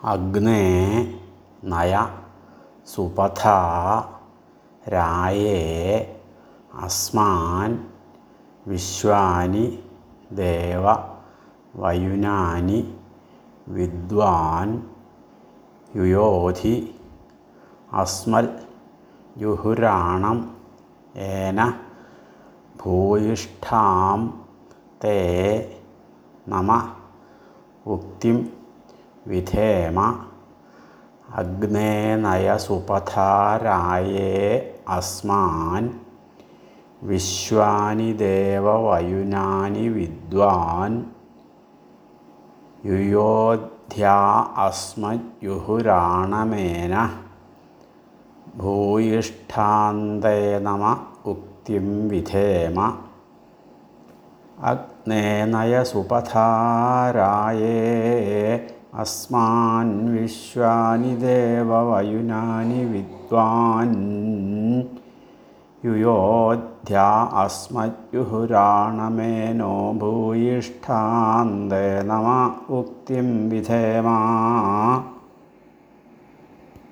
അഗ്നേ നയ സുപഥ രായേ അസ്മാൻ വിശ്വാനി ദേവ വയുനാനി വിദ്വാൻ യുയോധി അസ്മൽ ജുഹുരാണം ഏന ഭൂയിഷ്ഠാം തേ നമ ഉക്തിം വിധേമ അഗ്നേ നയ സുപഥാരായേ അസ്മാൻ വിശ്വാനി ദേവവയുനാനി വിദ്വാൻ യുയോധ്യാ അസ്മദ്യുഹുരാണമേന ഭൂയിഷ്ഠാന്തേ നമ ഉക്തിം വിധേമ അഗ്നേ अस्मान् विश्वानि देववयुनानि विद्वान्। युयोध्या अस्मद्युहुराणमेनो भूयिष्ठान्दे नम उक्तिं विधेमा।